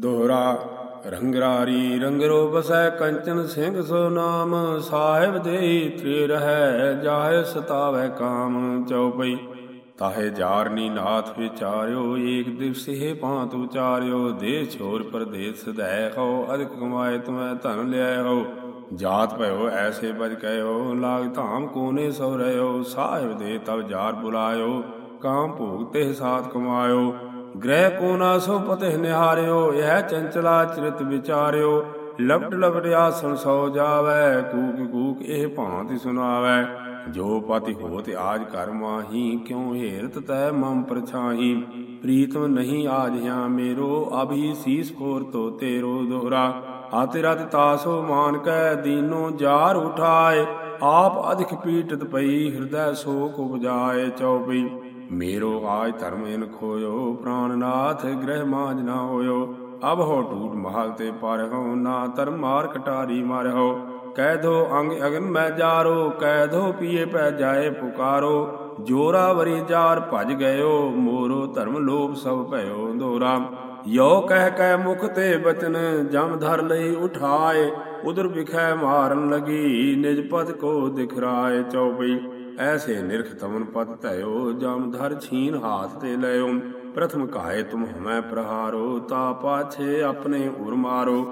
ਦੋਹਰਾ ਰੰਗਰਾਰੀ ਰੰਗਰੋ ਬਸੈ ਕੰਚਨ ਸਿੰਘ ਸੋ ਨਾਮ, ਸਾਹਿਬ ਦੇਈ ਤ੍ਰਿ ਰਹੈ, ਜਾਹੇ ਸਤਾਵੈ ਕਾਮ ਚਉਪਈ। ਤਾਹੇ ਜਾਰਨੀ ਨਾਥ ਵਿਚਾਰਿਓ, ਏਕ ਦਿਵਸੇ ਹੈ ਪਾਂਤ ਉਚਾਰਿਓ, ਦੇ ਛੋਰ ਪਰਦੇਸ ਸਦੈ ਹੋ ਅਧਿਕ ਕਮਾਏ ਤੁਮੈ ਧਨ ਲਿਆਏ ਹੋ ਜਾਤ ਭਇਓ, ਐਸੇ ਬਜ ਕਹਿਓ ਲਾਗ ਧਾਮ ਕੋਨੇ ਸੋ ਰਿਓ ਸਾਹਿਬ ਦੇ ਤਬ ਜਾਰ ਬੁਲਾਇਓ, ਕਾਮ ਭੋਗ ਤੇ ਸਾਥ ਕਮਾਇਓ। ਗ੍ਰਹਿ ਕੋ ਨਾ ਸੋ ਪਤਿ ਨਿਹਾਰਿਓ, ਇਹ ਚੰਚਲਾ ਚਰਿਤ ਵਿਚਾਰਿਓ। ਲਪਟ ਲਪਟਿਆ ਆਸਣ ਸੋ ਜਾਵੇ, ਕੂਕ ਕੂਕ ਇਹ ਭਾਂति ਸੁਨਾਵੇ ਜੋ ਪਤਿ ਹੋਤ ਆਜ ਕਰ ਮਾਹੀ, ਕਿਉ ਹੇਰਤ ਤੈ ਮਮ ਪ੍ਰਛਾਹੀ। ਪ੍ਰੀਤਮ ਨਹੀਂ ਆਜਿਆ ਮੇਰੋ ਅਭੀ ਸੀਸ ਫੋਰ ਤੋ ਤੇਰੋ ਦੋਹਰਾ। ਆਤੇ ਰਤ ਤਾਸੋ ਮਾਨ ਕੈ ਦੀਨੋ ਜਾਰ ਉਠਾਏ। ਆਪ ਅਧਿਕ ਪੀਟਤ ਪਈ, ਹਿਰਦੈ ਸੋਕ ਉਪਜਾਏ ਚਉਪਈ। ਮੇਰੋ ਆਜ ਧਰਮ ਇਨ ਖੋਇਓ ਪ੍ਰਾਨਨਾਥ ਗ੍ਰਹਿ ਮਾਜ ਨਾ ਹੋਇਓ ਅਬ ਹੋ ਟੂਟ ਮਹਲ ਤੇ ਪਰ ਹੋ ਨਾ ਧਰਮ ਮਾਰ ਕਟਾਰੀ ਹੋ ਕਹਿ ਦੋ ਅੰਗ ਅਗਨ ਮੈਂ ਜਾਰੋ ਕਹਿ ਦੋ ਪੀਏ ਪੈ ਜਾਏ ਪੁਕਾਰੋ ਜੋਰਾ ਵਰੀ ਜਾਰ ਭਜ ਗਇਓ ਮੋਰੋ ਧਰਮ ਲੋਭ ਸਭ ਭਇਓ ਦੋਰਾ ਯੋ ਕਹਿ ਕਹਿ ਮੁਖ ਤੇ ਬਚਨ ਜਮ ਧਰ ਲਈ ਉਠਾਏ ਉਦਰ ਵਿਖੈ ਮਾਰਨ ਲਗੀ ਨਿਜ ਪਦ ਕੋ ਦਿਖਰਾਏ ਚਉਪਈ ਐਸੇ ਨਿਰਖ ਤਮਨ ਪਦ ਧਇਓ, ਜਮ ਧਰ ਛੀਨ ਹਾਥ ਤੇ ਲਿਓ ਪ੍ਰਥਮ ਕਾਏ ਤੁਮ ਹਮੈ ਪ੍ਰਹਾਰੋ, ਤਾ ਪਾਛੇ ਆਪਣੇ ਉਰ ਮਾਰੋ।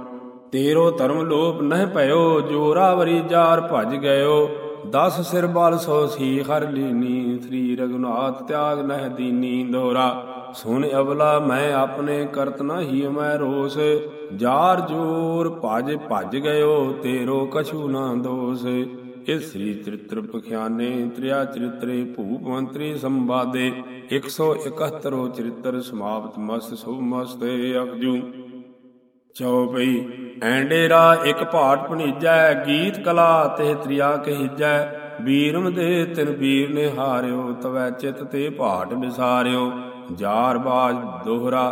ਤੇਰੋ ਧਰਮ ਲੋਭ ਨਹਿ ਭਇਓ ਜੋਰਾਵਰੀ ਜਾਰ ਭਜ ਗਇਓ। ਦਸ ਸਿਰ ਬਲ ਸੋ ਸੀ ਹਰ ਲੀਨੀ, ਸ੍ਰੀ ਰਗੁਨਾਥ ਤਿਆਗ ਨਹਿ ਦੀਨੀ ਦੋਰਾ। ਸੁਨ ਅਬਲਾ ਮੈਂ ਆਪਣੇ ਕਰਤ ਹੀ ਮੈਂ ਰੋਸ। ਜਾਰ ਜੋਰ ਭਜ ਭਜ ਗਇਓ, ਤੇਰੋ ਕਛੂ ਨਾ ਦੋਸ। ਇਸ ਸ੍ਰੀ ਚਰਿਤ੍ਰ ਪਖਿਆਨੇ ਤ੍ਰਿਆ ਚਰਿਤਰੇ ਭੂਪ ਮੰਤਰੀ ਸੰਵਾਦੇ 171 ਚਰਿਤ੍ਰ ਸਮਾਪਤ ਮਸਤ ਸੁਭ ਮਸਤ ਅਪਜੂ ਚਉਪਈ ਐਂਡੇਰਾ ਇੱਕ ਭਾਟ ਭਣੀਜੈ, ਗੀਤ ਕਲਾ ਤੇ ਤ੍ਰਿਆ ਕਹੀਜੈ। ਬੀਰਮ ਦੇ ਤਿਨ ਵੀਰ ਨੇ ਹਾਰਿਓ ਤਵੈ ਚਿਤ ਤੇ ਭਾਟ ਵਿਸਾਰਿਓ। ਜਾਰ ਬਾਜ ਦੋਹਰਾ,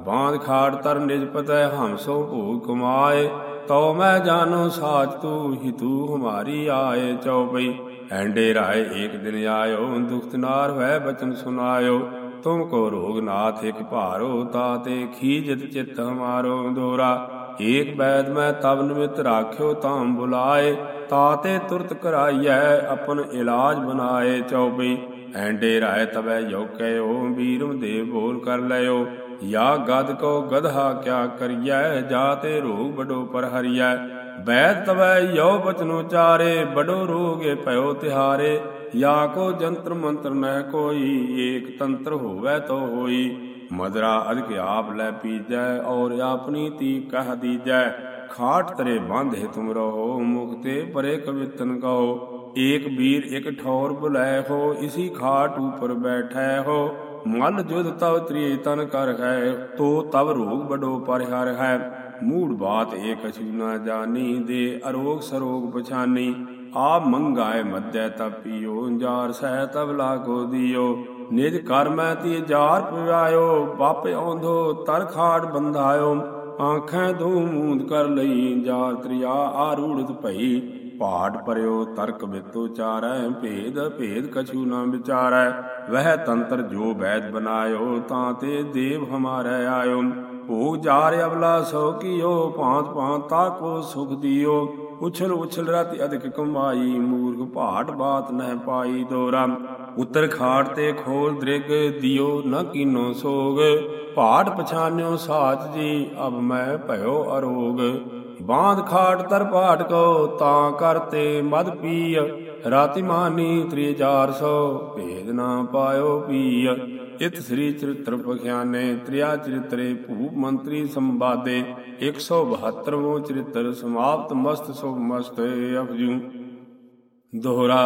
ਬਾਂਧ ਖਾੜ ਤਰ ਨਿਜ ਪਤੈ ਹਮਸੋ ਭੋਗ ਕਮਾਏ। ਤਉ ਮੈਂ ਜਾਨੋ ਸਾਚ ਤੂ ਹੀ ਤੂ ਹਮਾਰੀ ਆਏ ਚਉਪਈ। ਐਂਡੇ ਰਾਏ ਏਕ ਦਿਨ ਆਇਓ, ਦੁਖਤ ਨਾਰ ਹੋਇ ਬਚਨ ਸੁਨਾਇਓ ਤੁਮ ਕੋ ਰੋਗ ਨਾਥ ਇਕ ਭਾਰੋ ਤਾਤੇ ਖੀਜਤ ਚਿਤ ਹਮਾਰੋ ਦੋਰਾ ਏਕ ਬੈਦ ਮੈਂ ਤਬ ਨਿਮਿਤ ਰਾਖਿਓ, ਤਾਮ ਬੁਲਾਏ। ਤਾਤੇ ਤੁਰਤ ਕਰਾਈਐ, ਆਪਨ ਇਲਾਜ ਬਨਾਏ ਚਉਪਈ। ਐਂਡੇ ਰਾਏ ਤਬੈ ਯੋਕੈਓ ਬੀਰਮ ਦੇ ਬੋਲ ਕਰ ਲਿਓ ਯਾ ਗਦ ਕੋ ਗਧਾ ਕਿਆ ਕਰੀਐ ਜਾਤੇ ਰੋਗ ਬਡੋ ਪਰ ਹਰੀਐ। ਬੈਦ ਤਵੈ ਯੋ ਬਚਨੋ ਚਾਰੇ, ਬਡੋ ਰੋਗੇ ਭਇਓ ਤਿਹਾਰੇ। ਯਾ ਕੋ ਜੰਤਰ ਮੰਤਰ ਨਹਿ ਕੋਈ, ਏਕ ਤੰਤਰ ਹੋਵੇ ਤੋ ਹੋਈ। ਮਦਰਾ ਅਧਿਕ ਆਪ ਲੈ ਪੀਜੈ, ਔਰ ਆਪਣੀ ਤੀ ਕਹ ਦੀਜੈ, ਖਾਟ ਤਰੇ ਬਾਂਧੇ ਤੁਮ ਰਹੋ ਮੁਕਤੇ ਪਰੇ ਕਵਿਤਨ ਕਹੋ। ਏਕ ਵੀਰ ਇਕ ਠੌਰ ਬੁਲਾਇ ਹੋ, ਇਸੀ ਖਾਟ ਉਪਰ ਬੈਠੈ ਹੋ। ਮਲ ਜੁਦ ਤਵ ਤ੍ਰੀ ਤਨ ਕਰ ਹੈ, ਤੋ ਤਵ ਰੋਗ ਬਡੋ ਪਰਿਹਾਰ ਹੈ। ਮੂੜ ਬਾਤ ਏਕ ਅਛੂ ਨਾ ਜਾਣੀ, ਦੇ ਅਰੋਗ ਸਰੋਗ ਪਛਾਨੀ ਆ ਮੰਗਾਏ ਮੱਧੈ ਤਪਿਓ ਜਾਰ ਸਹਿ ਤਬਲਾ ਲਾਗੋ ਦਿਓ। ਨਿਜ ਕਰ ਮੈਂ ਤੀ ਜਾਰ ਪਿਆਇਓ ਬਾਪ ਔਂਧੋ ਤਰ ਖਾੜ ਬੰਧਾਇਓ। ਆਖੈ ਦੋ ਮੂੰਦ ਕਰ ਲਈ, ਜਾਰ ਤ੍ਰਿਆ ਆਰੂੜਤ ਭਈ ਪਾਠ ਪਰਿਓ, ਤਰਕ ਬਿਤੋ ਚਾਰੈ, ਭੇਦ ਭੇਦ ਕਛੂ ਨਾ ਵਿਚਾਰੈ। ਵਹਿ ਤੰਤਰ ਜੋ ਵੈਦ ਬਨਾਇਓ, ਤਾਂ ਤੇ ਦੇਵ ਹਮਾਰੇ ਆਇਓ। ਭੋਗ ਜਾਰ ਅਬਲਾ ਸੋ ਕੀਓ, ਭਾਂਤ ਭਾਂਤ ਤਾ ਕੋ ਸੁਖ ਦਿਓ। ਉਛਲ ਉਛਲ ਰਤਿ ਅਧਿਕ ਕਮਾਈ, ਮੂਰਖ ਭਾਟ ਬਾਤ ਨਹਿ ਪਾਈ ਦੋਰਾ। ਉਤਰ ਖਾੜ ਤੇ ਖੋਲ ਦ੍ਰਿਗ, ਦਿਓ ਨ ਕੀਨੋ ਸੋਗ। ਭਾਟ ਪਛਾਨਿਓ ਸਾਚ ਜੀ, ਅਬ ਮੈਂ ਭਇਓ ਅਰੋਗ। ਬਾਂਧ ਖਾਟ ਤਰ ਪਾਟ ਕੋ ਤਾਂ ਕਰਤੇ ਮਦ ਪੀਯ ਰਾਤੀ ਮਾਨੀ ਤ੍ਰੀ 400 ਭੇਦ ਨਾ ਪਾਇਓ ਪੀਯ ਇਤ ਸ੍ਰੀ ਚਰਿਤ੍ਰ ਪਖਿਆਨੇ ਤ੍ਰਿਆ ਚਰਿਤਰੇ ਭੂਪ ਮੰਤਰੀ ਸੰਵਾਦੇ। 172ਵਾਂ ਚਰਿਤ੍ਰ ਸਮਾਪਤ ਮਸਤ ਸੁਭ ਮਸਤ ਅਪਜੂ ਦੋਹਰਾ,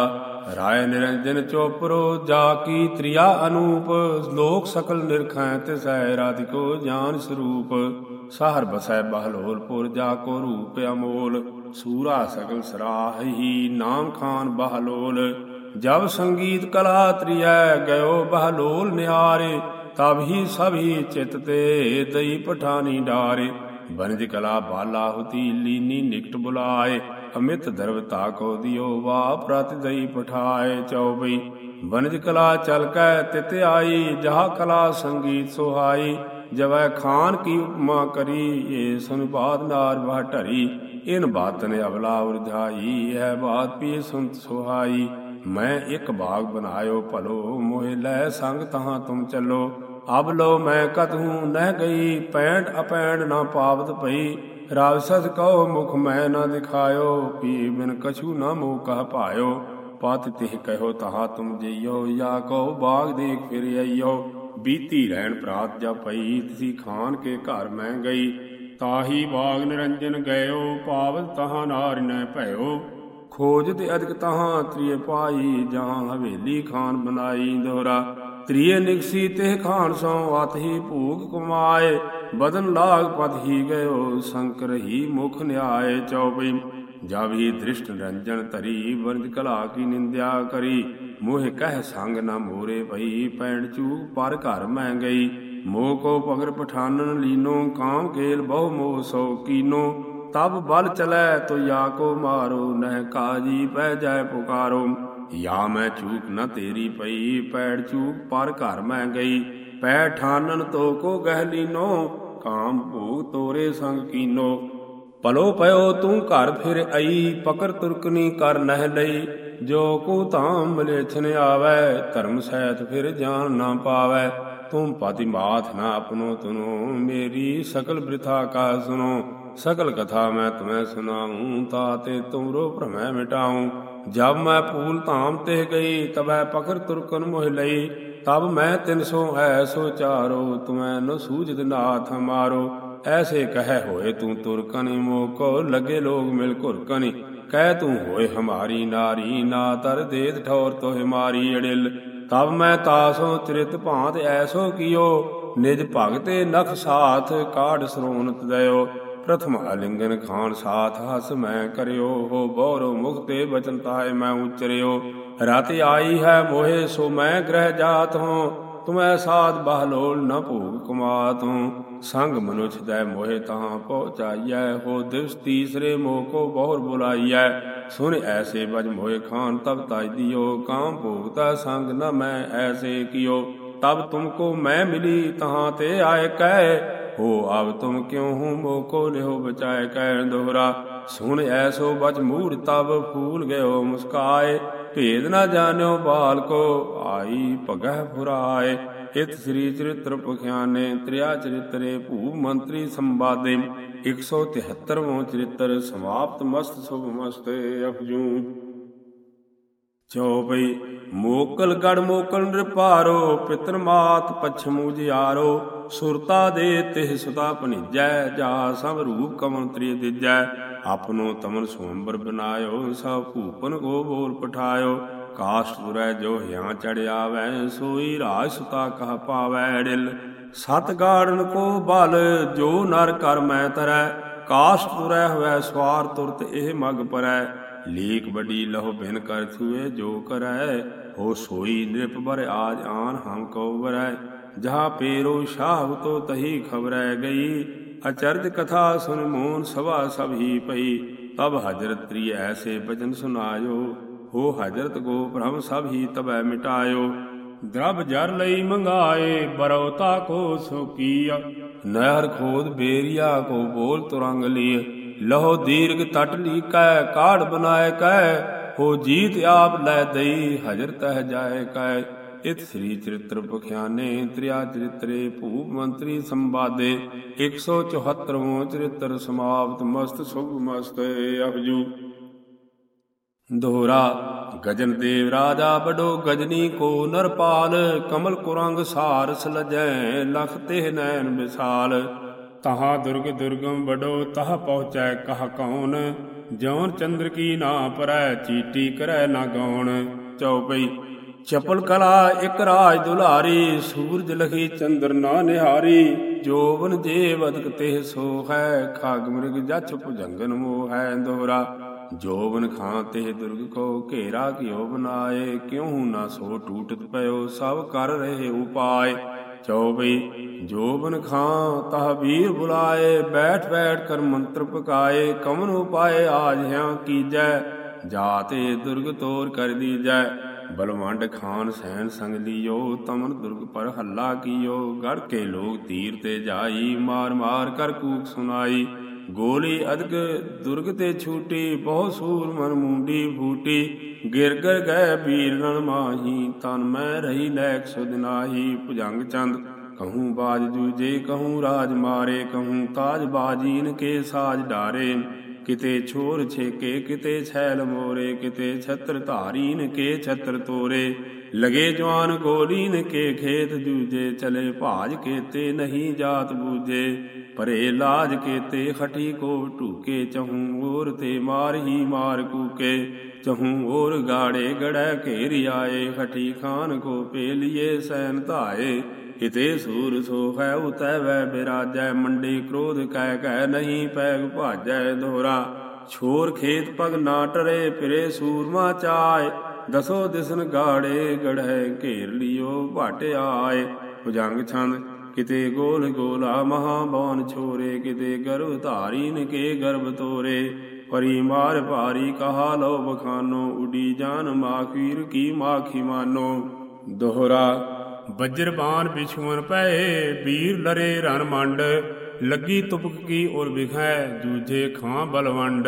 ਰਾਏ ਨਿਰੰਜਨ ਚੋਪਰੋ ਜਾ ਕੀ ਤ੍ਰਿਆ ਅਨੂਪ। ਲੋਕ ਸਕਲ ਨਿਰਖੈ ਤਿਸੈ ਰਾਧਿਕੋ ਜਾਨ ਸਰੂਪ। ਸਹਰ ਬਸੈ ਬਹਲੋਲਪੁਰ ਜਾ ਕੋ ਰੂਪ ਅਮੋਲ, ਸੂਰਾ ਸਗਲ ਸਰਾਹੀ ਨਾਮ ਖਾਨ ਬਹਲੋਲ। ਜਬ ਸੰਗੀਤ ਕਲਾ ਤ੍ਰਿਐ, ਗਇਓ ਬਹਲੋਲ ਨਿਹਾਰੇ ਤਬ ਹੀ ਸਭੀ ਚਿਤ ਤੇ ਦਈ ਪਠਾਨੀ ਡਾਰੇ। ਬਨਜ ਕਲਾ ਬਾਲਾ ਹੁਤੀ ਲੀਨੀ ਨਿਕਟ ਬੁਲਾਏ, ਅਮਿਤ ਦਰਵਤਾ ਕੋ ਦਿਓ ਵਾ ਪ੍ਰਤ ਦਈ ਪਠਾਏ ਚਉਬਈ। ਬਨਜ ਕਲਾ ਚਲ ਕੈ ਤਿਤ ਆਈ, ਜਹਾ ਕਲਾ ਸੰਗੀਤ ਸੁਹਾਈ। ਜਵੈ ਖਾਨ ਕੀ ਉਪਮਾ ਕਰੀ, ਏ ਸੁਨ ਬਾਤ ਨਾਰ ਬਹ ਢਰੀ। ਇਨ ਬਾਤਨ ਅਵਲਾ ਉਰਝਾਈ ਹੈ ਬਾਤ ਪੀ ਸੁਨਤ ਸੁਹਾਈ। ਮੈਂ ਇੱਕ ਬਾਗ ਬਨਾਇਓ ਭਲੋ, ਮੋਹਿ ਲੈ ਸੰਗ ਤਹਾਂ ਤੁਮ ਚੱਲੋ। ਅਬ ਲੋ ਮੈਂ ਕਤਹੂ ਨਹਿ ਗਈ, ਪੈਂਡ ਅਪੈਂਡ ਨਾ ਪਾਵਤ ਪਈ। ਰਾਵਸਤ ਕਹੋ ਮੁਖ ਮੈਂ ਨਾ ਦਿਖਾਇਓ ਪੀ ਬਿਨ ਕਛੂ ਨਾ ਮੋਹ ਕਹ ਪਾਇਓ। ਪਤ ਤਿਹ ਕਹਿਓ ਤਹਾ ਤੁਮ ਜਈਓ ਯਾ ਕਹੋ ਬਾਗ ਦੇਖ ਫਿਰ ਆਈਓ। ਬੀਤੀ ਰਹਿਣ ਪ੍ਰਾਤ ਜਾ ਪਈ ਤਿਸੀ ਖਾਨ ਕੇ ਘਰ ਮੈਂ ਗਈ। ਤਾਹੀ ਬਾਗ ਨਿਰੰਜਨ ਗਇਓ, ਪਾਵਤ ਤਹਾ ਨਾਰ ਨੈ ਭਇਓ। ਖੋਜ ਤੇ ਅਦਕ ਤਹਾਂ ਤ੍ਰਿਏ ਪਾਈ ਜਾਂ ਹਵੇਲੀ ਖਾਨ ਬਨਾਈ ਦੋਹਰਾ ਤ੍ਰਿਏ ਨਿਕਸੀ ਤੇ ਖਾਨ ਸੋ ਅਤ ਹੀ ਭੂਖ ਕਮਾਏ। ਬਦਨ ਲਾਗ ਪਤ ਹੀ ਗਇਓ, ਸੰਕਰ ਹੀ ਮੁਖ ਨਿਆਏ ਚਉਪਈ। ਜਬ ਹੀ ਦ੍ਰਿਸ਼ਟ ਰੰਜਨ ਧਰੀ, ਵਰਜ ਕਲਾ ਕੀ ਨਿੰਦਿਆ ਕਰੀ। ਮੋਹ ਕਹਿ ਸੰਗ ਨਾ ਮੋਰੇ ਭਈ ਪੈਣ ਚੂਕ ਪਰ ਘਰ ਮੈਂ ਗਈ। ਮੋਹ ਕੋ ਪਗਰ ਪਠਾਨਨ ਲੀਨੋ, ਕਾਮ ਕੇਲ ਬਹੁ ਮੋਹ ਸੋ ਕੀਨੋ। ਤਬ ਬਲ ਚਲੈ ਤੋ ਯਾ ਕੋ ਮਾਰੋ, ਨਹਿ ਕਾਜੀ ਪੈ ਜਾਏ ਪੁਕਾਰੋ। ਯਾ ਮੈਂ ਚੂਕ ਨਾ ਤੇਰੀ ਪਈ ਪੈੜ ਚੂਕ ਪਰ ਘਰ ਮੈਂ ਗਈ। ਪੈ ਠਾਨਨ ਤੋ ਕੋ ਗਹਿ ਲੀਨੋ, ਕਾਮ ਭੂਖ ਤੋਰੇ ਸੰਗ ਕੀਨੋ। ਪਲੋ ਪਇਓ ਤੂੰ ਘਰ ਫਿਰ ਆਈ, ਪਕਰ ਤੁਰਕਨੀ ਕਰ ਨਹਿ ਲਈ। ਜੋ ਕੋ ਧਾਮ ਮਲੇਛਨ ਆਵੈ, ਧਰਮ ਸਹਿਤ ਫਿਰ ਜਾਣ ਨਾ ਪਾਵੈ। ਤੁਮ ਪਤੀ ਮਾਥ ਨਾ ਆਪਨੋ ਤੁਨੋ, ਮੇਰੀ ਸਕਲ ਬ੍ਰਿਥਾ ਕਾ ਸੁਨੋ। ਸਕਲ ਕਥਾ ਮੈਂ ਤੁਮੈ ਸੁਨਾਉ ਤਾਤੇ ਤੁਮਰੋ ਭ੍ਰਮੈ ਮਿਟਾਉ ਜਬ ਮੈਂ ਪੂਲ ਧਾਮ ਤੇ ਗਈ, ਤਬੈ ਪਕਰ ਤੁਰਕਨ ਮੋਹ ਲਈ। ਤਬ ਮੈਂ ਤਿਨ ਸੋ ਐ ਸੋ ਚਾਰੋ, ਤੁਮੈ ਨ ਸੂਝਦ ਨਾਥ ਮਾਰੋ। ਐਸੇ ਕਹੈ ਹੋਏ ਤੂੰ ਤੁਰਕਨ ਮੋਕੋ ਲਗੇ ਲੋਗ ਮਿਲ ਘੁਰਕਨ ਕਹਿ ਤੂੰ ਹੋਏ ਹਮਾਰੀ ਨਾਰੀ, ਨਾ ਤਰ ਦੇਤ ਠੌਰ ਤੋਹਿ ਮਾਰੀ ਅੜਿਲ। ਤਬ ਮੈਂ ਤਾਸੋ ਤ੍ਰਿਤ ਭਾਂਤ ਐਸੋ ਕੀਓ। ਨਿਜ ਭਗਤੇ ਨਖ ਸਾਥ ਕਾਢ ਸਰੋਨਤ ਦਇਓ। ਪ੍ਰਥਮ ਅਲਿੰਗਨ ਖਾਨ ਸਾਥ ਹਸ ਮੈਂ ਕਰਿਓ। ਹੋ ਬੌਰੋ ਮੁਖਤੇ ਬਚਨ ਤਾਏ ਮੈਂ ਉਚਰਿਓ। ਰਤ ਆਈ ਹੈ ਮੋਹੇ ਸੋ ਮੈਂ ਗ੍ਰਹਿ ਜਾਤ ਹਾਂ। ਤੁਮੈ ਸਾਧ ਬਹਲੋਲ ਨ ਭੂਗ ਤੂੰ। ਸੰਗ ਮਨੁਛ ਦੈ ਮੋਹਿ ਤਹਾਂ ਪਹੁੰਚਾਈਐ, ਹੋ ਦਿਵਸ ਤੀਸਰੇ ਮੋਹ ਕੋ ਬਹੁਰ ਬੁਲਾਈਐ। ਸੁਨ ਐਸੇ ਬਜ ਮੋਹਿ ਖਾਨ, ਤਬ ਤਾਜ ਦਿਓ। ਕਾਮ ਭੋਗਤਾ ਸੰਗ ਨ ਮੈਂ ਐਸੇ ਕਿਓ। ਤਬ ਤੁਮਕੋ ਮੈਂ ਮਿਲੀ ਤਹਾਂ ਤੇ ਆਏ ਕਹਿ ਹੋ ਆਵ ਤੁਮ ਕਿਉ ਹੂੰ ਮੋ ਕੋ ਲਿਓ ਬਚਾਏ ਕਹਿ ਦੋਹਰਾ। ਸੁਨ ਐਸੋ ਬਚ ਮੂਰ ਤਬ ਫੂਲ ਗਇਓ ਮੁਸਕਾਏ। ਭੇਦ ਨਾ ਜਾਣਿਓ ਬਾਲਕੋ, ਆਈ ਭਗਹ ਫੁਰਾਏ ਇਤ ਸ੍ਰੀ ਚਰਿਤ੍ਰ ਪਖਿਆਨੇ, ਤ੍ਰਿਆ ਚਰਿਤਰੇ, ਭੂ ਮੰਤਰੀ ਸੰਵਾਦੇ। 173ਵਾਂ ਚਰਿਤ੍ਰ, ਸਮਾਪਤ ਮਸਤ ਸੁਭ ਮਸਤੇ ਅਪਜੂ। ਚੌਪਈ ਮੋਕਲ ਗੜ ਮੋਕਲ ਨਿਰਪਾਰੋ ਪਿਤਰ ਮਾਤ ਪਛਮੂ ਜਿਆਰੋ। ਸੁਰਤਾ ਦੇ ਤਿਹ ਸੁਤਾ ਭਣੀਜੈ, ਜਾ ਸਭ ਰੂਪ ਕਮਨ ਤ੍ਰਿ ਦਿਜੈ। ਆਪਨੋ ਤਮਨ ਸੋਮਬਰ ਬਨਾਇਓ, ਸਭ ਭੂਪਨ ਕੋ ਬੋਲ ਪਠਾਇਓ। ਕਾਸ਼ਟ ਦੁਰੈ ਜੋ ਹਿਆ ਚੜ ਆਵੈ ਸੋਈ ਰਾਜ ਸੁਤਾ ਕਹ ਪਾਵੈ ਢਿਲ। ਸਤ ਗਾੜਨ ਕੋ ਬਲ, ਜੋ ਨਰ ਕਰ ਮੈਂ ਤਰੈ। ਕਾਸ਼ਟ ਤੁਰੈ ਹੋਵੈ ਸਵਾਰ ਤੁਰਤ, ਇਹ ਮਗ ਪਰੈ। ਲੀਕ ਬੜੀ ਲਹੁ ਬਿਨ ਕਰ ਥੂਏ, ਜੋ ਕਰੈ, ਹੋ ਸੋਈ ਨਿਰਪ ਬਰ ਆਜ ਆਨ ਹਮ ਕੋ ਵਰੈ। ਜਹਾ ਪੇਰੋ ਸ਼ਾਹ ਤੋ ਤਹੀ ਖਬਰੈ ਗਈ ਅਚਰਜ ਕਥਾ ਸੁਨ ਮੋਨ ਸਭਾ ਸਭ ਹੀ ਪਈ, ਤਬ ਹਜਰਤ ਤ੍ਰੀ ਐਸੇ ਬਚਨ ਸੁਨਾਇਓ, ਹੋ ਹਜਰਤ ਗੋ ਬ੍ਰਹਮ ਸਭ ਹੀ ਤਬੈ ਮਿਟਾਇਓ। ਦਰਬ ਜਰ ਲਈ ਮੰਗਾਏ, ਬਰਉਤਾ ਕੋ ਸੁਕੀਆ, ਨਹਿਰ ਖੋਦ ਬੇਰੀਆ ਕੋ ਬੋਲ ਤੁਰੰਗ ਲੀਏ ਲਹੋ ਦੀਰਘ ਤਟ ਲੀਕੈ ਕਾੜ ਬਨਾਏ ਕੈ, ਹੋ ਜੀਤ ਆਪ ਲੈ ਦਈ, ਹਜਰ ਤਹ ਜਾਏ ਕੈ। ਇਤ ਸ੍ਰੀ ਚਰਿਤ੍ਰ ਪਖਿਆਨੇ ਤ੍ਰਿਆ ਚਰਿਤਰੇ ਭੂਪ ਮੰਤਰੀ ਸੰਵਾਦੇ 174ਵਾਂ ਚਰਿਤ੍ਰ ਸਮਾਪਤ, ਮਸਤ ਸੁਭ ਮਸਤ ਅਪਜੂ ਦੋਹਰਾ, ਗਜਨ ਦੇਵ ਰਾਜਾ ਬਡੋ ਗਜਨੀ ਕੋ ਨਰਪਾਲ ਕਮਲ ਕੁਰੰਗ ਸਾਰਸ ਲਜੈ ਲਖ ਤੇ ਨੈਣ ਵਿਸਾਲ। ਤਹਾ ਦੁਰਗ ਦੁਰਗਮ ਬਡੋ ਤਹ ਪਹੁੰਚੈ ਕਹ ਕੌਣ ਜੌਨ ਚੰਦਰ ਕੀ ਨਾ ਪਰੈ, ਚੀਟੀ ਕਰੈ ਨਾ ਗੌਣ। ਚਉਪਈ ਚਪਲ ਕਲਾ ਇਕ ਰਾਜ ਦੁਲਾਰੀ, ਸੂਰਜ ਲਖੀ ਚੰਦਰ ਨਾ ਨਿਹਾਰੀ, ਜੋਬਨ ਜੇ ਵਦਕ ਤੇ ਸੋ ਹੈ, ਖਾਗ ਮ੍ਰਿਗ ਜਛ ਭੁਜੰਗਨ ਮੋਹ ਹੈ ਦੋਹਰਾ ਜੋਵਨ ਖਾਂ ਤੇ ਦੁਰਗ ਕੋ ਘੇਰਾ ਕਿਉ ਬਨਾਏ, ਕਿਉ ਨਾ ਸੋ ਟੂਟਤ ਪਇਓ, ਸਭ ਕਰ ਰਹੇ ਉਪਾਏ। ਚੌਬਈ ਜੋਬਨ ਖਾਂ ਤਹ ਵੀਰ ਬੁਲਾਏ, ਬੈਠ ਬੈਠ ਕਰ ਮੰਤਰ ਪਕਾਏ, ਕਮਨ ਉਪਾਏ ਆਜ ਹਿਆ ਕੀਜੈ, ਜਾਤੇ ਦੁਰਗ ਤੋਰ ਕਰ ਦੀਜੈ। ਬਲਵੰਡ ਖਾਨ ਸੈਨ ਸੰਗ ਲਿਓ, ਤਮਨ ਦੁਰਗ ਪਰ ਹੱਲਾ ਕੀਓ। ਗੜ ਕੇ ਲੋਕ ਤੀਰ ਤੇ ਜਾਈ, ਮਾਰ ਮਾਰ ਕਰ ਕੂਕ ਸੁਨਾਈ ਗੋਲੀ ਅਦਗ ਦੁਰਗ ਤੇ ਛੂਟੀ, ਬਹੁ ਸੂਰ ਮਨ ਮੁੰਡੀ ਫੂਟੀ। ਗਿਰ ਗਿਰ ਗਏ ਵੀਰ ਨਨ ਮਾਹੀ, ਤਨ ਮੈਂ ਰਹੀ ਲੈਕ ਸੁਜਨਾਹੀ ਭੁਜੰਗ ਚੰਦ, ਕਹੂੰ ਬਾਜ ਜੂਜੇ ਕਹੂੰ ਰਾਜ ਮਾਰੇ, ਕਹੂੰ ਤਾਜ ਬਾਜੀਨ ਕੇ ਸਾਜ ਡਾਰੇ। ਕਿਤੇ ਛੋਰ ਛੇਕੇ, ਕਿਤੇ ਛੈਲ ਮੋਰੇ, ਕਿਤੇ ਛਤਰ ਧਾਰੀਨ, ਕੇ ਛਤਰ ਤੋਰੇ। ਲਗੇ ਜਵਾਨ ਗੋਲੀਨ, ਕੇ ਖੇਤ ਜੂਜੇ ਚਲੇ ਭਾਜ, ਕੇਤੇ ਨਹੀਂ ਜਾਤ ਬੂਜੇ ਪਰੇ ਲਾਜ ਕੇਤੇ ਖਟੀ ਕੋ ਢੂਕੇ, ਚਹੂ ਔਰ ਤੇ ਮਾਰ ਹੀ ਮਾਰ ਕੂਕੇ। ਚਹੂ ਔਰ ਗਾੜੇ ਗੜੈ ਘੇਰ ਆਏ, ਖਟੀ ਖਾਨ ਕੋ ਪੇਲੀਏ ਸੈਨ ਧਾਏ। ਕਿਤੇ ਸੂਰ ਸੋਖੈ ਉਤੈ ਵੈ ਬਿਰਾਜੈ, ਮੰਡੀ ਕ੍ਰੋਧ ਕਹਿ ਕਹਿ ਨਹੀਂ ਪੈਗ ਭਾਜੈ ਦੋਹਰਾ ਛੋਰ ਖੇਤ ਪਗ ਨਾ ਟਰੇ ਫਿਰੇ ਸੂਰਮਾ ਚਾਏ। ਦਸੋ ਦਿਸਨ ਗਾੜੇ ਗੜੈ ਘੇਰ ਲਿਓ ਭਟ ਆਏ। ਭੁਜੰਗ ਛੰਦ, ਕਿਤੇ ਗੋਲ ਗੋਲਾ ਮਹਾ ਬੌਨ ਛੋਰੇ, ਕਿਤੇ ਗਰਭ ਧਾਰੀਨ ਕੇ ਗਰਭ ਤੋਰੇ। ਪਰੀ ਮਾਰ ਭਾਰੀ ਕਹਾ ਲੋ ਬਖਾਨੋ, ਉਡੀ ਜਾਨ ਮਾਖੀਰ ਕੀ ਮਾਖੀ ਮਾਨੋ। ਦੋਹਰਾ ਵਜਰਬਾਨ ਵਿਛੂਨ ਪਏ ਵੀਰ ਲਰੇ ਰਨ ਮੰਡ ਲੱਗੀ ਤੁਪਕ ਕੀ ਔਰ ਵਿਖੈ, ਜੂਝੇ ਖਾਂ ਬਲਵੰਡ।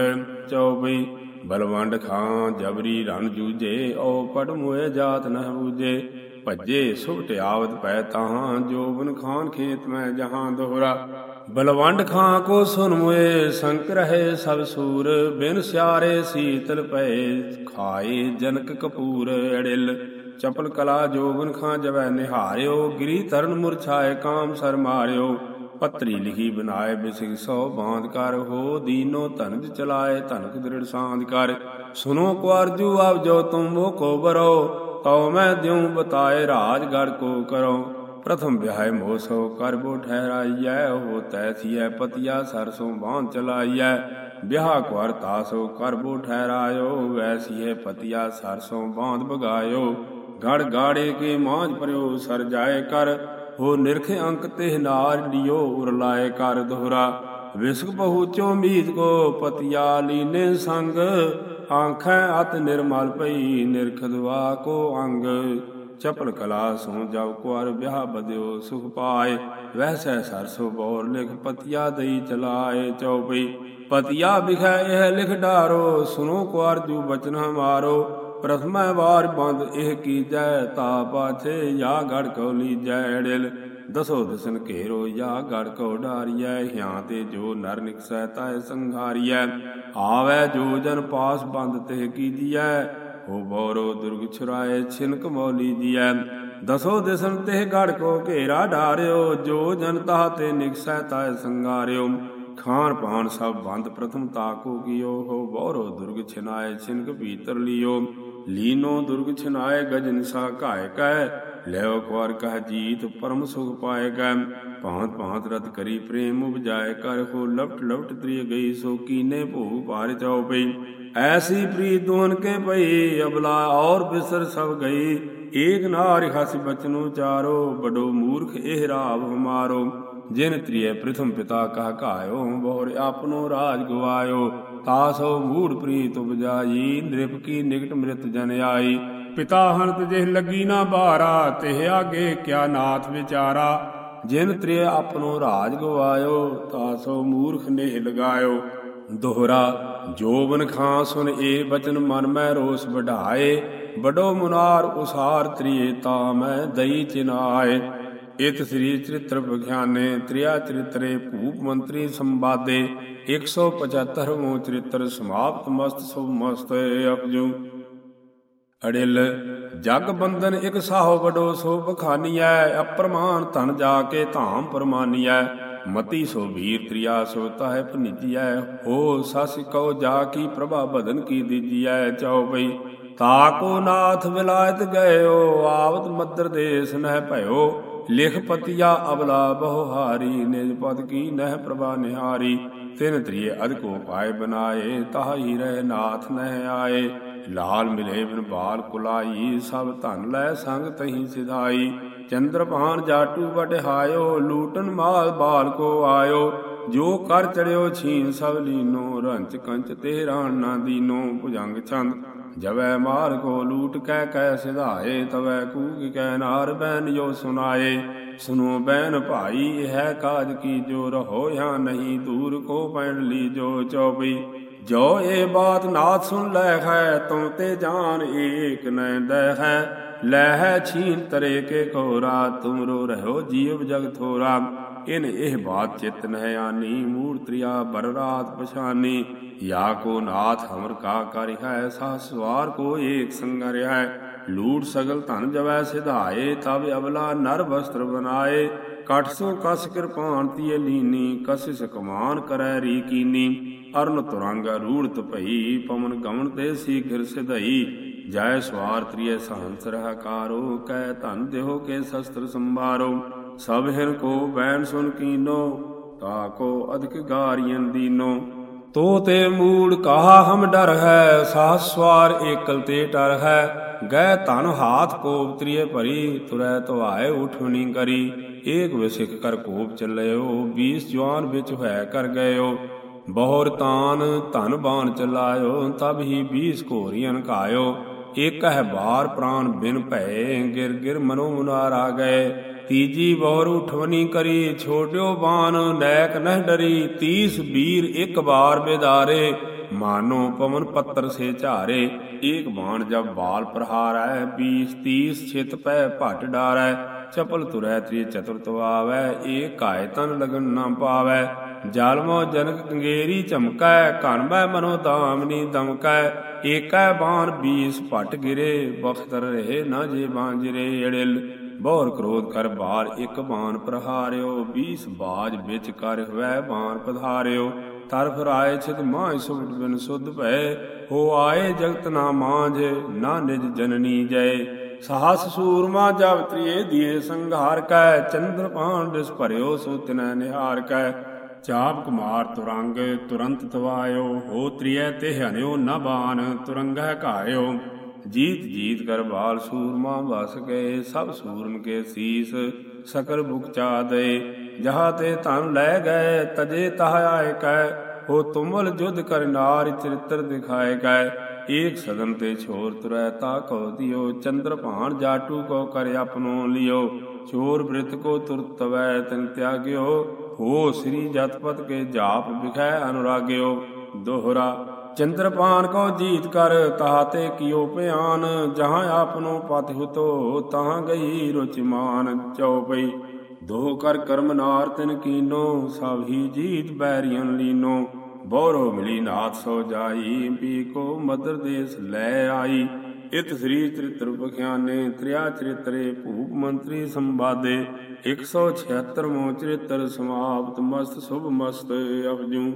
ਚੌਬਈ ਬਲਵੰਡ ਖਾਂ ਜਬਰੀ ਰਨ ਜੂਝੇ ਓ ਪਟ ਮੋਏ ਜਾਤ ਨਹ ਬੂਝੇ। ਭੱਜੇ ਸੁਭਟ ਆਵਤ ਪੈ ਤਾਹਾਂ ਜੋਬਨ ਖਾਨ ਖੇਤ ਮੈਂ ਜਹਾਂ ਦੋਹਰਾ। ਬਲਵੰਡ ਖਾਂ ਕੋ ਸੁਨ ਮੋਏ, ਸੰਕ ਰਹੇ ਸਭ ਸੂਰ, ਬਿਨ ਸਿਆਰੇ ਸੀਤਲ ਪਏ ਖਾਏ ਜਨਕ ਕਪੂਰ ਅੜਿਲ। ਚਪਲ ਕਲਾ ਜੋਗਨ ਖਾਂ ਜਵੈ ਨਿਹਾਰਿਓ, ਗਿਰੀ ਤਰਨ ਮੁਰਛਾਏ ਕਾਮ ਸਰ ਮਾਰਿਓ। ਪਤਰੀ ਲਿਖੀ ਬਨਾਏ ਬਿਸਿਕ ਸੋ ਬਾਂਧ ਕਰ ਹੋ, ਦੀਨੋ ਧਨਜ ਚਲਾਏ ਧਨਕ ਦ੍ਰਿੜ ਸਾਂਧ ਕਰ। ਸੁਨੋ ਕੁਾਰਜੂ ਆਪ ਜੋ ਤੁਮ ਮੋ ਕੋ ਬਰੋ ਤਉ ਮੈਂ ਦਿਉ ਬਤਾਏ ਰਾਜ ਗੜ ਕੋ ਕਰੋ। ਪ੍ਰਥਮ ਵਿਹਾਇ ਮੋਸੋ ਕਰਬੋ ਠਹਿਰਾਈਐ ਹੋ ਤੈਸੀਐ ਪਤਿਆ ਸਰਸੋਂ ਬਾਂਧ ਚਲਾਈਐ। ਵਿਆਹ ਕੁਾਰ ਤਾਸੋ ਕਰਬੋ ਠਹਿਰਾਇਓ ਵੈਸੀਏ ਪਤਿਆ ਸਰਸੋਂ ਬਾਂਧ ਬਗਾਇਓ ਗੜ ਗਾੜੇ ਕੇ ਮਾਝ ਪਰਿਓ ਸਰ ਜਾਏ ਕਰ, ਹੋ ਨਿਰਖ ਅੰਕ ਤੇ ਨਾਰ ਲਿਓ ਉਰ ਕਰ ਦੋਹਰਾ। ਵਿਸਕ ਪਹੁੰਚੋ ਮੀਤ ਕੋ ਪਤਿਆ ਲੀਨੇ ਸੰਗ, ਆਂਖੈ ਅਤ ਨਿਰਮਲ ਪਈ ਨਿਰਖਦਵਾ ਕੋ ਅੰਗ। ਚਪਲ ਕਲਾ ਸੋ ਜਬ ਕੁਾਰ ਵਿਆਹ ਬਦਿਓ ਸੁਖ ਪਾਏ, ਵੈਸੈ ਸਰਸੋ ਬੋਰ ਲਿਖ ਪਤਿਆ ਦਈ ਚਲਾਏ ਚਉਪਈ। ਪਤਿਆ ਵਿਖੈ ਇਹ ਲਿਖ ਡਾਰੋ ਸੁਨੋ ਕੁਾਰ ਜੂ ਬਚਨ ਮਾਰੋ ਪ੍ਰਥਮੈ ਵਾਰ ਬੰਦ ਇਹ ਕੀਜੈ, ਤਾ ਪਾਛੇ ਯਾ ਗੜ ਕੋ ਲੀਜੈ ੜਿਲ ਦਸੋ ਦਸਨ ਘੇਰੋ ਯਾ ਗੜ ਕੋ ਡਾਰੀਐ, ਹਿਆਂ ਤੇ ਜੋ ਨਰ ਨਿਕਸੈ ਤਾਇ ਸੰਘਾਰੀਐ। ਆਵੈ ਜੋ ਜਨ ਪਾਸ ਬੰਦ ਤੇ ਕੀਜੀਐ, ਹੋ ਬੋਰੋ ਦੁਰਗ ਛੁਰਾਏ ਛਿਨਕ ਮੌਲੀ ਦੀਐ ਦਸੋ ਦਿਸਨ ਤੇ ਗੜ ਕੋ ਘੇਰਾ ਢਾਰਿਓ ਜੋ ਜਨ ਤਾਹ ਤੇ ਨਿਕਸੈ ਤਾਇ ਸੰਘਾਰਿਓ। ਖਾਨ ਪਾਨ ਸਭ ਬੰਦ ਪ੍ਰਥਮ ਤਾਕੋ ਕੀਓ, ਹੋ ਬੋਰੋ ਦੁਰਗ ਛਿਨਾਏ ਛਿਨਕ ਭੀਤਰ ਲਿਓ। ਲੀਨੋ ਦੁਰਗ ਛਿਨਾਏ ਗਜ ਨਿਸਾ ਘਾਇ ਕੈ ਲੈਓ ਕੁਾਰ ਕਹ ਜੀਤ, ਪਰਮ ਸੁਖ ਪਾਏ ਗੈ ਭਾਂਤ ਭਾਂਤ ਰਤ ਕਰੀ ਪ੍ਰੇਮ ਉਪਜਾਏ ਕਰ, ਹੋ ਲਵਟ ਲਵਟ ਤ੍ਰਿਯ ਗਈ, ਸੋ ਕੀਨੇ ਭੂ ਭਾਰ ਚਾਉ ਪਈ। ਐਸੀ ਪ੍ਰੀਤ ਦੋਨ ਕੇ ਪਈ, ਅਬਲਾ ਔਰ ਬਿਸਰ ਸਭ ਗਈ। ਏਕ ਨਾਰ ਹਸ ਬਚਨੋ ਚਾਰੋ, ਬਡੋ ਮੂਰਖ ਇਹ ਰਾਵ ਹਮਾਰੋ। ਜਿਨ ਤ੍ਰਿਏ ਪ੍ਰਥਮ ਪਿਤਾ ਕਹ ਘਾਇਓ ਬਹੁਰ ਆਪਨੋ ਰਾਜ ਗਵਾਇਓ। ਤਾਸੋ ਮੂੜ ਪ੍ਰੀਤ ਉਪਜਾਈ, ਨਿਰਪ ਕੀ ਨਿਕਟ ਮ੍ਰਿਤ ਜਨ ਆਈ। ਪਿਤਾ ਹੰਤ ਜਿਹ ਲੱਗੀ ਨਾ ਬਾਰਾ, ਤਿਹ ਆਗੇ ਕਿਆ ਨਾਥ ਵਿਚਾਰਾ। ਜਿਨ ਤ੍ਰਿਏ ਆਪਨੋ ਰਾਜ ਗਵਾਇਓ ਤਾਸੋ ਮੂਰਖ ਨੇਹ ਲਗਾਇਓ। ਦੋਹਰਾ ਜੋਬਨ ਖਾਂ ਸੁਨ ਏ ਬਚਨ ਮਨ ਮੈਂ ਰੋਸ ਵਢਾਏ। ਬਡੋ ਮੁਨਾਰ ਉਸਾਰ ਤ੍ਰਿਏ ਤਾ ਮੈਂ ਦਈ ਚਿਨਾਏ। ਇਤ ਸ੍ਰੀ ਚਰਿਤ੍ਰ ਵਿਖਿਆਨੇ ਤ੍ਰਿਆ ਚਰਿਤਰੇ ਭੂਪ ਮੰਤਰੀ ਸੰਵਾਦੇ 175ਵਾਂ ਚਰਿਤ੍ਰ ਸਮਾਪਤ ਮਸਤ ਸੁਭ ਮਸਤ ਅਪਜੂ। ਅੜਿਲ, ਜਗ ਬੰਧਨ ਇਕ ਸਾਹੋ ਬਡੋ ਸੋ ਬਖਾਨੀਐ, ਅਪਰਮਾਨ ਧਨ ਜਾ ਕੇ ਧਾਮ ਪਰਮਾਨੀਐ। ਮਤੀ ਸੋ ਵੀਰ ਤ੍ਰਿਆ ਸੋ ਤਾਹਿ ਭਨਿਜੀਐ, ਹੋ ਸਸ ਕਉ ਜਾ ਕੀ ਪ੍ਰਭਾ ਬਦਨ ਕੀ ਦੀਜੀਐ ਚਉਪਈ ਤਾਕੋ ਨਾਥ ਵਿਲਾਇਤ ਗਇਓ, ਆਵਤ ਮਦਰ ਦੇਸ ਨਹਿ ਭਇਓ। ਲਿਖ ਪਤਿਆ ਅਬਲਾ ਬਹੁ ਹਾਰੀ, ਨਿਜ ਪਦ ਕੀ ਨਹਿ ਪ੍ਰਭਾ ਨਿਹਾਰੀ। ਤਿਨ ਤ੍ਰਿਏ ਅਦਕੋ ਪਾਏ ਬਨਾਏ, ਤਾਹੀ ਰਹਿ ਨਾਥ ਨਹਿ ਆਏ। ਲਾਲ ਮਿਲੇ ਬਿਨ ਬਾਲ ਕੁਲਾਈ, ਸਭ ਧਨ ਲੈ ਸੰਗ ਤਹੀ ਸਿਧਾਈ। ਚੰਦਰਪਾਨ ਜਾਟੂ ਵਟਹਾਇਓ ਲੂਟਨ ਮਾਲ ਬਾਲ ਕੋ ਆਇਓ। ਜੋ ਕਰ ਚੜਿਓ ਛੀਨ ਸਭ ਲੀਨੋ, ਰੰਚ ਕੰਚ ਤੇ ਰਾਣ ਨਾ ਦੀਨੋ, ਭੁਜੰਗ ਛੰਦ ਜਵੈ ਮਾਰ ਕੋ ਲੂਟ ਕਹਿ ਕਹਿ ਸਿਧਾਏ, ਤਵੈ ਕੂਕ ਕਹਿ ਨਾਰ ਬੈਨ ਜੋ ਸੁਨਾਏ। ਸੁਨੋ ਬੈਨ ਭਾਈ ਇਹ ਕਾਜ ਕੀ ਜੋ ਰਹੋ ਜਾਂ ਨਹੀਂ, ਦੂਰ ਕੋ ਪੈਣ ਲੀ ਜੋ ਚੌਪਈ। ਜੋ ਇਹ ਬਾਤ ਨਾਥ ਸੁਣ ਲੈ ਹੈ ਤੁਮ ਤੇ ਜਾਨ ਏਕ ਨੈ ਦੈ ਹੈ। ਲੈ ਹੈ ਛੀਨ ਤਰੇ ਕੇ ਕੋਰਾ ਤੁਮਰੋ ਰਹੋ ਜੀਵ ਜਗ ਥੋਰਾ। ਇਨ ਇਹ ਬਾਤ ਚਿਤ ਨਹਿ ਆਨੀ, ਮੂਰਤਿਆ ਬਰ ਰਾਤ ਪਛਾਨੀ। ਯਾ ਕੋ ਨਾਥ ਹਮਰ ਕਾ ਕਰਿ ਹੈ, ਸਾ ਸਵਾਰ ਕੋ ਏਕ ਸੰਗ ਹੈ। ਲੂਟ ਸਗਲ ਧਨ ਜਵੈ ਸਿਧਾਏ ਤਬ ਅਬਲਾ ਨਰ ਵਸਤਰ ਬਨਾਏ। ਕਟ ਸੋ ਕਸ ਕਿਰਪਾਨ ਤੀਏ ਲੀਨੀ ਕਸਿਸ ਕਮਾਨ ਕਰੈ ਰੀ ਕੀਨੀ। ਅਰਨ ਤੁਰੰਗ ਰੂੜਤ ਭਈ, ਪਵਨ ਗਮਨ ਤੇ ਸੀਘਰ ਸਿਧਈ। ਜੈ ਸਵਾਰ ਤ੍ਰਿਏ ਸਹੰਸ ਕਾਰੋ ਕਹਿ ਧਨ ਦੇਹੋ ਕੇ ਸ਼ਸਤਰ ਸੰਭਾਰੋ। ਸਭ ਹਿਰ ਕੋ ਬੈਨ ਸੁਨ ਕੀਨੋ, ਤਾ ਕੋ ਅਧਿਕ ਗਾਰੀਆਂ ਦੀਨੋ। ਤੋ ਤੇ ਮੂੜ ਕਹਾ ਹਮ ਡਰ ਹੈ, ਸਾਹ ਸਵਾਰ ਏਕਲ ਤੇ ਟਰ ਹੈ। ਗਏ ਧਨ ਹਾਥ ਕੋਪ ਤ੍ਰਿਏ ਭਰੀ, ਤੁਰੈ ਧਵਾਏ ਉਠਵਨੀ ਕਰੀ। ਏਕ ਵਿਸਿਕ ਕਰ ਕੋਪ ਚੱਲਿਓ 20 ਜਵਾਨ ਵਿੱਚ ਹੈ ਕਰ ਗਇਓ। ਬਹੁਰ ਤਾਨ ਧਨ ਬਾਣ ਚਲਾਇਓ, ਤਬ ਹੀ 20 ਘੋਰੀਆਂ ਕਾਇਓ ਇਕ ਹੈ ਬਾਰ ਪ੍ਰਾਨ ਬਿਨ ਭੈ ਗਿਰ ਗਿਰ ਮਨੋ ਮੁਨਾਰ ਆ ਗਏ। ਤੀਜੀ ਬੌਰ ਉਠਵਨੀ ਕਰੀ, ਛੋਟਿਓ ਬਾਨ ਨੈਕ ਨਹਿ ਡਰੀ 30 ਵੀਰ ਇੱਕ ਬਾਰ ਬੇਦਾਰੇ, ਮਾਨੋ ਪਵਨ ਪੱਤਰ ਸੇ ਝਾਰੇ, ਏਕ ਬਾਣ ਜਬ ਬਾਲ ਪ੍ਰਹਾਰੈ 20 30 ਛਿਤ ਪੈ ਭਟ ਡਾਰੈ, ਚਪਲ ਤੁਰੈ ਤ੍ਰੀ ਚਤੁਰਤ ਆਵੈ ਏ ਕਾਇਤਨ ਲਗਨ ਨਾ ਪਾਵੈ, ਜਲਮੋ ਜਨਕ ਕੰਗੇਰੀ ਚਮਕੈ ਘਨ ਮੈ ਮਨੋ ਦਾਮਨੀ ਦਮਕੈ, ਏਕੈ ਬਾਣ 20 ਭਟ ਗਿਰੇ, ਬਖਤਰ ਰਹੇ ਨਾ ਜੇ ਬਾਂਜਰੇ ਅੜਿਲ। ਬਹੁਰ ਕ੍ਰੋਧ ਕਰ ਬਾਰ ਇਕ ਬਾਣ ਪ੍ਰਹਾਰਿਓ 20 ਬਾਜ ਵਿੱਚ ਕਰ ਹੋਇ ਬਾਣ ਪਧਾਰਿਓ। ਤਰ ਫਰਾਏ ਛਿਤ ਮਾਹ ਸੁਭਟ ਬਿਨ ਸੁਧ ਭੈ ਹੋ ਆਏ ਜਗਤ ਨਾ ਮਾਂਝ, ਨਾ ਨਿਜ ਜਨਨੀ ਜੈ ਸਾਹਸ ਸੂਰਮਾ ਜਬ ਤ੍ਰਿਏ ਦੀਏ ਸੰਘਾਰ ਕੈ, ਚੰਦਰ ਪਾਣ ਦਿਸ ਭਰਿਓ ਸੋ ਤਿਨੈ ਨਿਹਾਰ ਕੈ। ਚਾਪ ਕੁਮਾਰ ਤੁਰੰਗ ਤੁਰੰਤ ਤਵਾਇਓ, ਹੋ ਤ੍ਰਿਏ ਤੇ ਹਨਿਓ ਨਾ ਬਾਨ ਤੁਰੰਗਹਿ ਘਾਇਓ। ਜੀਤ ਜੀਤ ਕਰ ਬਾਲ ਸੂਰਮਾ ਵਸ ਗਏ ਸਭ ਸੂਰਨ ਕੇ ਸੀਸ ਸਕਰ ਬੁਕ ਦੇ। ਜਹਾ ਤੇ ਧਨ ਲੈ ਗਏ, ਤਜੇ ਤਹ ਆਏ ਕੈ। ਹੋ ਤੁਮਲ ਜੁਧ ਕਰ ਨਾਰ, ਚਰਿਤਰ ਦਿਖਾਏ ਕੈ। ਏਕ ਸਦਨ ਤੇ ਛੋਰ ਤੁਰੈ, ਤਾ ਕੋ ਦਿਓ। ਚੰਦਰ ਭਾਣ ਜਾਟੂ ਕੋ ਕਰ ਆਪਨੋ ਲਿਓ। ਚੋਰ ਬ੍ਰਿਤ ਕੋ ਤੁਰਤਵੈ ਤਨ ਤਿਆਗਿਓ। ਹੋ ਸ੍ਰੀ ਜਤਪਤ ਕੇ ਜਾਪ ਵਿਖੈ ਅਨੁਰਾਗਿਓ। ਦੋਹਰਾ ਚੰਦਰਪਾਨ ਕੋ ਜੀਤ ਕਰ ਤਹਾ ਤੇ ਕੀਓ ਭਿਆਨ, ਜਹਾਂ ਆਪਨੋ ਪਤ ਹੁਤੋ, ਤਹਾਂ ਗਈ ਰੁਚਿਮਾਨ ਚਉਪਈ ਦੋ ਕਰ ਕਰਮ ਨਾਰ ਤਿਨ ਕੀਨੋ, ਸਭ ਹੀ ਜੀਤ ਬੈਰੀਆਂ ਲੀਨੋ। ਬੋਰੋ ਮਿਲੀ ਨਾਥ ਸੋ ਜਾਈ, ਪੀ ਕੋ ਮਦਰ ਦੇਸ ਲੈ ਆਈ। ਇਤ ਸ੍ਰੀ ਚਰਿਤ੍ਰ ਬਖਿਆਨੇ ਤ੍ਰਿਆ ਚਰਿਤਰੇ ਭੂਪ ਮੰਤਰੀ ਸੰਵਾਦੇ। 176 ਮੋ ਚਰਿਤ੍ਰ ਸਮਾਪਤ, ਮਸਤ ਸੁਭ ਮਸਤ ਅਪਜੂ